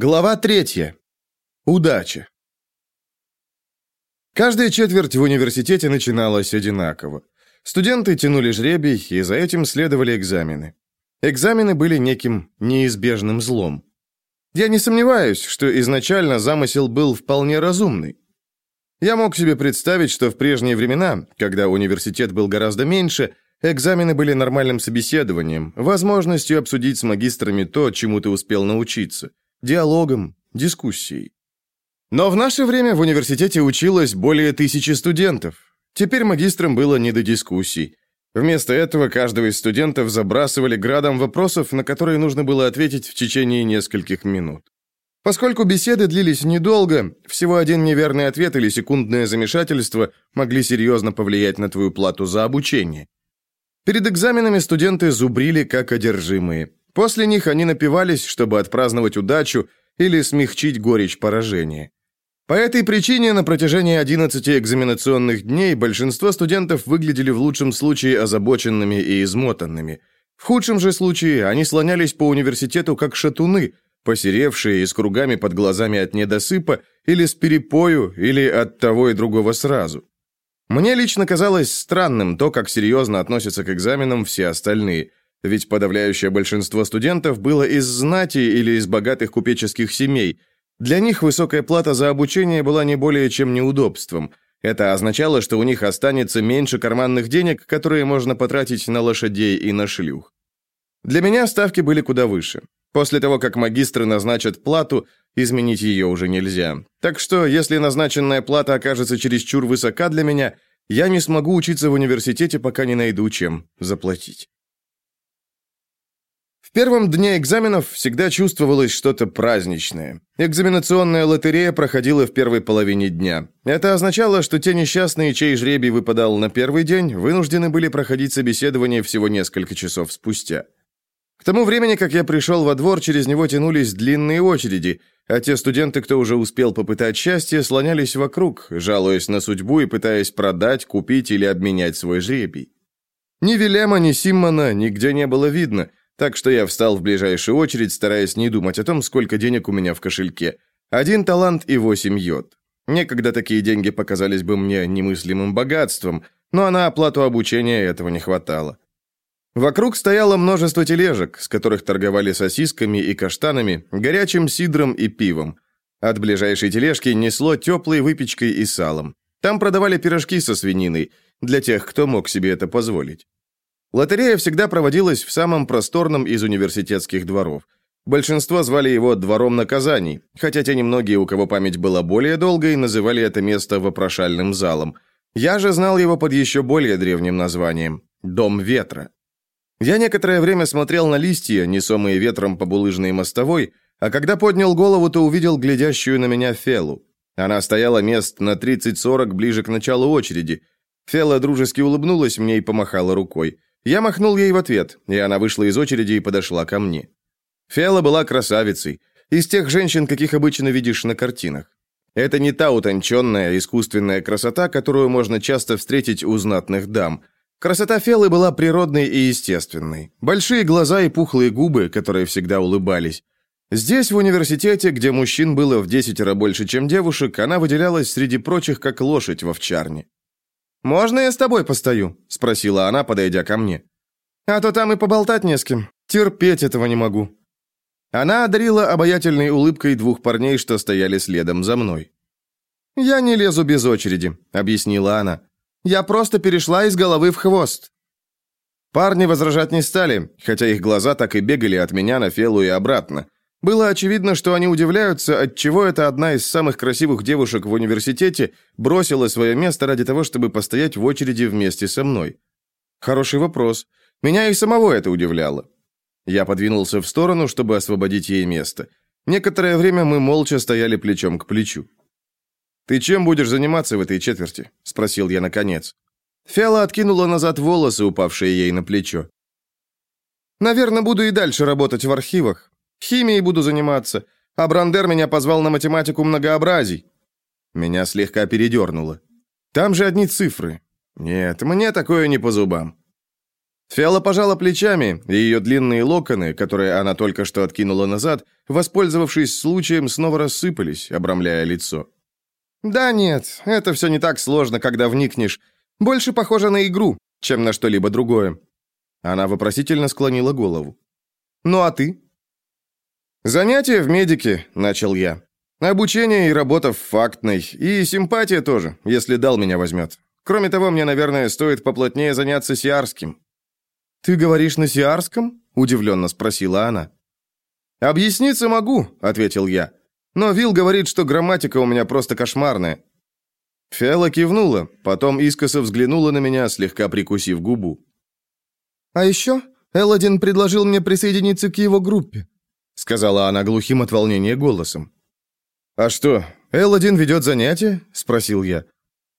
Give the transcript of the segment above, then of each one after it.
Глава третья. Удача. Каждая четверть в университете начиналась одинаково. Студенты тянули жребий, и за этим следовали экзамены. Экзамены были неким неизбежным злом. Я не сомневаюсь, что изначально замысел был вполне разумный. Я мог себе представить, что в прежние времена, когда университет был гораздо меньше, экзамены были нормальным собеседованием, возможностью обсудить с магистрами то, чему ты успел научиться – диалогом, дискуссией. Но в наше время в университете училось более тысячи студентов. Теперь магистрам было не до дискуссий. Вместо этого каждого из студентов забрасывали градом вопросов, на которые нужно было ответить в течение нескольких минут. Поскольку беседы длились недолго, всего один неверный ответ или секундное замешательство могли серьезно повлиять на твою плату за обучение. Перед экзаменами студенты зубрили как одержимые. После них они напивались, чтобы отпраздновать удачу или смягчить горечь поражения. По этой причине на протяжении 11 экзаменационных дней большинство студентов выглядели в лучшем случае озабоченными и измотанными. В худшем же случае они слонялись по университету как шатуны, посеревшие и с кругами под глазами от недосыпа или с перепою, или от того и другого сразу. Мне лично казалось странным то, как серьезно относятся к экзаменам все остальные – ведь подавляющее большинство студентов было из знати или из богатых купеческих семей. Для них высокая плата за обучение была не более чем неудобством. Это означало, что у них останется меньше карманных денег, которые можно потратить на лошадей и на шлюх. Для меня ставки были куда выше. После того, как магистры назначат плату, изменить ее уже нельзя. Так что, если назначенная плата окажется чересчур высока для меня, я не смогу учиться в университете, пока не найду чем заплатить. Первом дне экзаменов всегда чувствовалось что-то праздничное. Экзаменационная лотерея проходила в первой половине дня. Это означало, что те несчастные, чей жребий выпадал на первый день, вынуждены были проходить собеседование всего несколько часов спустя. К тому времени, как я пришел во двор, через него тянулись длинные очереди, а те студенты, кто уже успел попытать счастье, слонялись вокруг, жалуясь на судьбу и пытаясь продать, купить или обменять свой жребий. Ни Вилема, ни Симмона нигде не было видно – так что я встал в ближайшую очередь, стараясь не думать о том, сколько денег у меня в кошельке. Один талант и восемь йод. Некогда такие деньги показались бы мне немыслимым богатством, но на оплату обучения этого не хватало. Вокруг стояло множество тележек, с которых торговали сосисками и каштанами, горячим сидром и пивом. От ближайшей тележки несло теплой выпечкой и салом. Там продавали пирожки со свининой, для тех, кто мог себе это позволить. Лотерея всегда проводилась в самом просторном из университетских дворов. Большинство звали его «двором наказаний», хотя те немногие, у кого память была более долгой, называли это место вопрошальным залом. Я же знал его под еще более древним названием «Дом ветра». Я некоторое время смотрел на листья, несомые ветром по булыжной мостовой, а когда поднял голову, то увидел глядящую на меня Фелу. Она стояла мест на 30-40 ближе к началу очереди. Фела дружески улыбнулась мне и помахала рукой. Я махнул ей в ответ, и она вышла из очереди и подошла ко мне. Фиала была красавицей, из тех женщин, каких обычно видишь на картинах. Это не та утонченная, искусственная красота, которую можно часто встретить у знатных дам. Красота Фелы была природной и естественной. Большие глаза и пухлые губы, которые всегда улыбались. Здесь, в университете, где мужчин было в десятеро больше, чем девушек, она выделялась среди прочих, как лошадь в овчарне. «Можно я с тобой постою?» – спросила она, подойдя ко мне. «А то там и поболтать не с кем. Терпеть этого не могу». Она одарила обаятельной улыбкой двух парней, что стояли следом за мной. «Я не лезу без очереди», — объяснила она. «Я просто перешла из головы в хвост». Парни возражать не стали, хотя их глаза так и бегали от меня на Фелу и обратно. Было очевидно, что они удивляются, отчего эта одна из самых красивых девушек в университете бросила свое место ради того, чтобы постоять в очереди вместе со мной. Хороший вопрос. Меня и самого это удивляло. Я подвинулся в сторону, чтобы освободить ей место. Некоторое время мы молча стояли плечом к плечу. «Ты чем будешь заниматься в этой четверти?» – спросил я наконец. Фиала откинула назад волосы, упавшие ей на плечо. «Наверное, буду и дальше работать в архивах. Химией буду заниматься. А Брандер меня позвал на математику многообразий. Меня слегка передернуло. Там же одни цифры. Нет, мне такое не по зубам. Фиала пожала плечами, и ее длинные локоны, которые она только что откинула назад, воспользовавшись случаем, снова рассыпались, обрамляя лицо. «Да нет, это все не так сложно, когда вникнешь. Больше похоже на игру, чем на что-либо другое». Она вопросительно склонила голову. «Ну а ты?» «Занятия в медике», — начал я. «Обучение и работа в фактной, и симпатия тоже, если дал меня возьмет. Кроме того, мне, наверное, стоит поплотнее заняться сиарским». «Ты говоришь на сиарском?» — удивленно спросила она. «Объясниться могу», — ответил я. Но Вил говорит, что грамматика у меня просто кошмарная». Фиала кивнула, потом искоса взглянула на меня, слегка прикусив губу. «А еще Элладин предложил мне присоединиться к его группе», сказала она глухим от волнения голосом. «А что, Элладин ведет занятия?» – спросил я.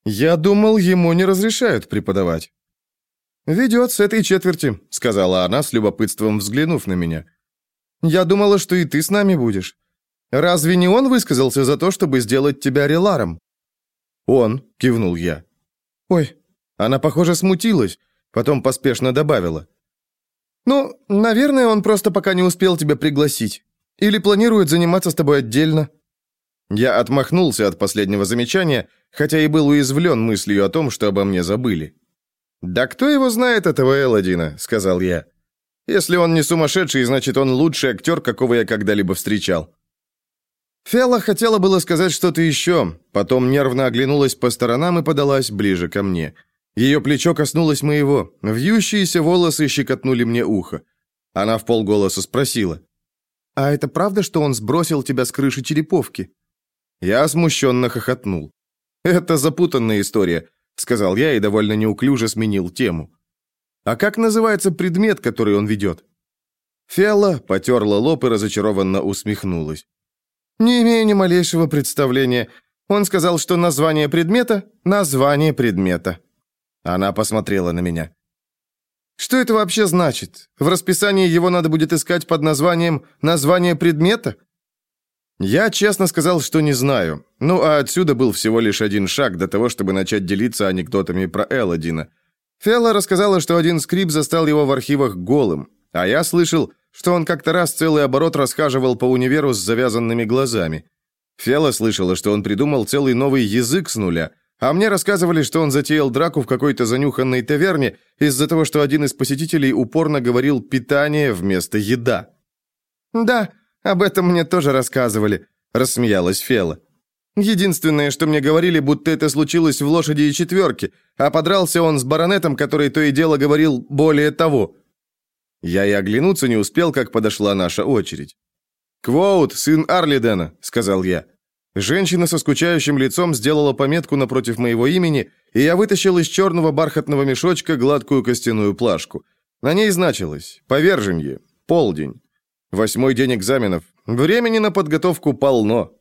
«Я думал, ему не разрешают преподавать». «Ведет с этой четверти», – сказала она с любопытством взглянув на меня. «Я думала, что и ты с нами будешь. Разве не он высказался за то, чтобы сделать тебя реларом?» «Он», — кивнул я. «Ой». Она, похоже, смутилась, потом поспешно добавила. «Ну, наверное, он просто пока не успел тебя пригласить. Или планирует заниматься с тобой отдельно». Я отмахнулся от последнего замечания, хотя и был уязвлен мыслью о том, что обо мне забыли. «Да кто его знает, этого Элладина?» — сказал я. «Если он не сумасшедший, значит, он лучший актер, какого я когда-либо встречал». Фиала хотела было сказать что-то еще, потом нервно оглянулась по сторонам и подалась ближе ко мне. Ее плечо коснулось моего, вьющиеся волосы щекотнули мне ухо. Она в полголоса спросила. «А это правда, что он сбросил тебя с крыши череповки?» Я смущенно хохотнул. «Это запутанная история», — сказал я и довольно неуклюже сменил тему. «А как называется предмет, который он ведет?» Фиала потерла лоб и разочарованно усмехнулась. «Не имею ни малейшего представления. Он сказал, что название предмета — название предмета». Она посмотрела на меня. «Что это вообще значит? В расписании его надо будет искать под названием «название предмета»?» Я честно сказал, что не знаю. Ну, а отсюда был всего лишь один шаг до того, чтобы начать делиться анекдотами про Элладина. Фелла рассказала, что один скрип застал его в архивах голым, а я слышал, что он как-то раз целый оборот расхаживал по универу с завязанными глазами. Фела слышала, что он придумал целый новый язык с нуля, а мне рассказывали, что он затеял драку в какой-то занюханной таверне из-за того, что один из посетителей упорно говорил «питание» вместо «еда». «Да, об этом мне тоже рассказывали», — рассмеялась Фела. «Единственное, что мне говорили, будто это случилось в «Лошади и четверке», а подрался он с баронетом, который то и дело говорил «более того». Я и оглянуться не успел, как подошла наша очередь. «Квоут, сын Арлидена», — сказал я. Женщина со скучающим лицом сделала пометку напротив моего имени, и я вытащил из черного бархатного мешочка гладкую костяную плашку. На ней значилось «Поверженье», «Полдень». Восьмой день экзаменов. Времени на подготовку полно.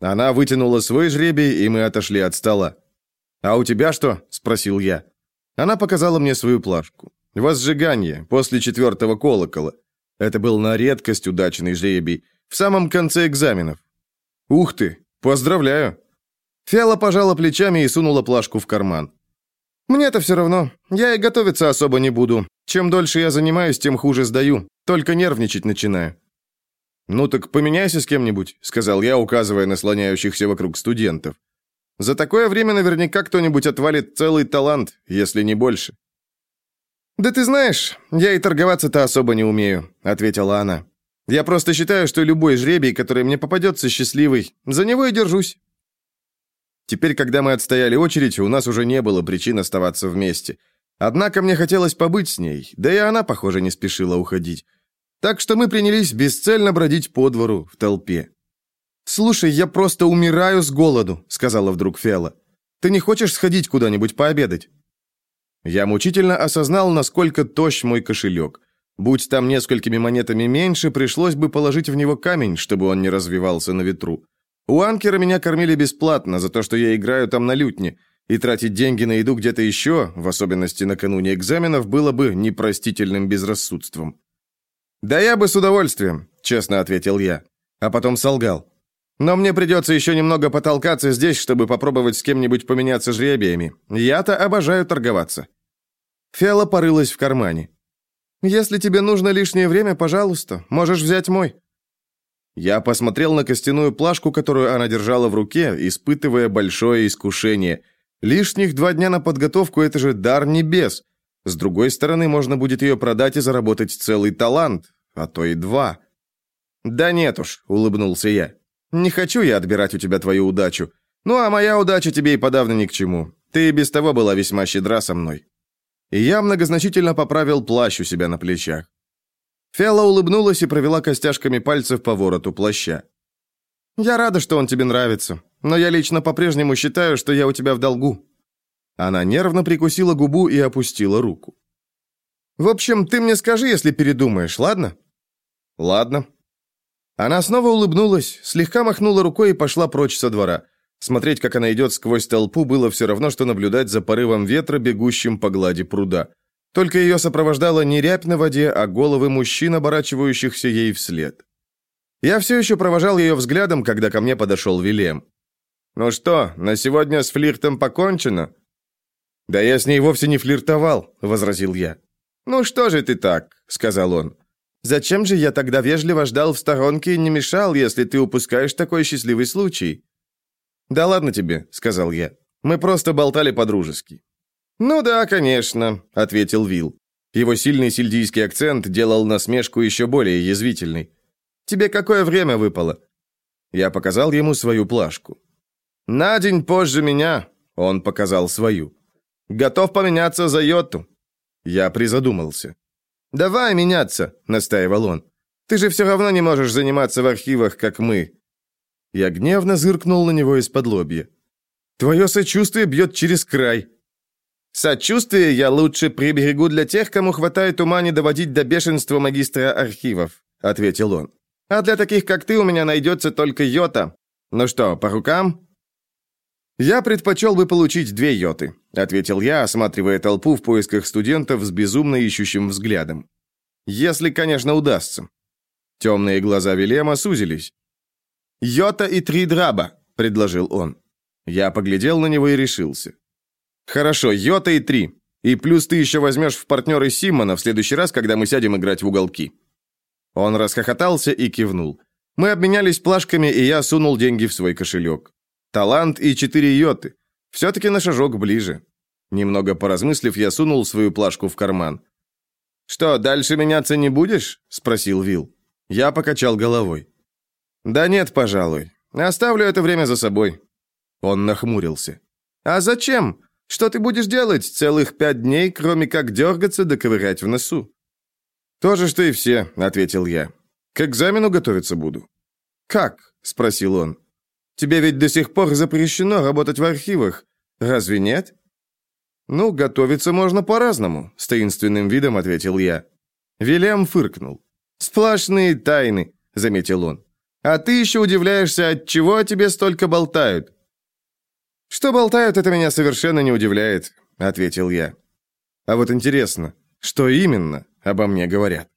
Она вытянула свой жребий, и мы отошли от стола. «А у тебя что?» – спросил я. Она показала мне свою плашку. Возжигание, после четвертого колокола. Это был на редкость удачный жребий, в самом конце экзаменов. Ух ты, поздравляю. Фиала пожала плечами и сунула плашку в карман. Мне-то все равно. Я и готовиться особо не буду. Чем дольше я занимаюсь, тем хуже сдаю. Только нервничать начинаю. «Ну так поменяйся с кем-нибудь», — сказал я, указывая на слоняющихся вокруг студентов. «За такое время наверняка кто-нибудь отвалит целый талант, если не больше». «Да ты знаешь, я и торговаться-то особо не умею», — ответила она. «Я просто считаю, что любой жребий, который мне попадется счастливый, за него и держусь». Теперь, когда мы отстояли очередь, у нас уже не было причин оставаться вместе. Однако мне хотелось побыть с ней, да и она, похоже, не спешила уходить. Так что мы принялись бесцельно бродить по двору в толпе. «Слушай, я просто умираю с голоду», — сказала вдруг Фиала. «Ты не хочешь сходить куда-нибудь пообедать?» Я мучительно осознал, насколько тощ мой кошелек. Будь там несколькими монетами меньше, пришлось бы положить в него камень, чтобы он не развивался на ветру. У анкера меня кормили бесплатно за то, что я играю там на лютне, и тратить деньги на еду где-то еще, в особенности накануне экзаменов, было бы непростительным безрассудством. «Да я бы с удовольствием», — честно ответил я, а потом солгал. «Но мне придется еще немного потолкаться здесь, чтобы попробовать с кем-нибудь поменяться жребиями. Я-то обожаю торговаться». Фиала порылась в кармане. Если тебе нужно лишнее время, пожалуйста, можешь взять мой». Я посмотрел на костяную плашку, которую она держала в руке, испытывая большое искушение. Лишних два дня на подготовку – это же дар небес. С другой стороны, можно будет ее продать и заработать целый талант, а то и два. «Да нет уж», – улыбнулся я. «Не хочу я отбирать у тебя твою удачу. Ну, а моя удача тебе и подавно ни к чему. Ты и без того была весьма щедра со мной». И я многозначительно поправил плащ у себя на плечах. Фиала улыбнулась и провела костяшками пальцев по вороту плаща. «Я рада, что он тебе нравится, но я лично по-прежнему считаю, что я у тебя в долгу». Она нервно прикусила губу и опустила руку. «В общем, ты мне скажи, если передумаешь, ладно?» «Ладно». Она снова улыбнулась, слегка махнула рукой и пошла прочь со двора. Смотреть, как она идет сквозь толпу, было все равно, что наблюдать за порывом ветра, бегущим по глади пруда. Только ее сопровождала не рябь на воде, а головы мужчин, оборачивающихся ей вслед. Я все еще провожал ее взглядом, когда ко мне подошел Вилем. «Ну что, на сегодня с флиртом покончено?» «Да я с ней вовсе не флиртовал», — возразил я. «Ну что же ты так?» — сказал он. «Зачем же я тогда вежливо ждал в сторонке и не мешал, если ты упускаешь такой счастливый случай?» «Да ладно тебе», — сказал я. «Мы просто болтали по-дружески». «Ну да, конечно», — ответил Вил. Его сильный сельдийский акцент делал насмешку еще более язвительной. «Тебе какое время выпало?» Я показал ему свою плашку. «На день позже меня», — он показал свою. «Готов поменяться за йоту». Я призадумался. «Давай меняться», — настаивал он. «Ты же все равно не можешь заниматься в архивах, как мы». Я гневно зыркнул на него из-под лобья. «Твое сочувствие бьет через край», Сочувствие я лучше приберегу для тех, кому хватает ума не доводить до бешенства магистра архивов», — ответил он. «А для таких, как ты, у меня найдется только йота. Ну что, по рукам?» «Я предпочел бы получить две йоты», — ответил я, осматривая толпу в поисках студентов с безумно ищущим взглядом. «Если, конечно, удастся». Темные глаза Вилема сузились. «Йота и три драба», — предложил он. Я поглядел на него и решился. Хорошо, йота и три. И плюс ты еще возьмешь в партнеры Симмона в следующий раз, когда мы сядем играть в уголки». Он расхохотался и кивнул. Мы обменялись плашками, и я сунул деньги в свой кошелек. Талант и четыре йоты. Все-таки на шажок ближе. Немного поразмыслив, я сунул свою плашку в карман. «Что, дальше меняться не будешь?» – спросил Вил. Я покачал головой. «Да нет, пожалуй. Оставлю это время за собой». Он нахмурился. «А зачем? Что ты будешь делать целых пять дней, кроме как дергаться да ковырять в носу?» «То же, что и все», — ответил я. «К экзамену готовиться буду». «Как?» — спросил он. «Тебе ведь до сих пор запрещено работать в архивах. Разве нет?» «Ну, готовиться можно по-разному», — с таинственным видом ответил я. Вильям фыркнул. «Сплошные тайны», — заметил он. «А ты еще удивляешься, от чего о тебе столько болтают. «Что болтают, это меня совершенно не удивляет», — ответил я. «А вот интересно, что именно обо мне говорят?»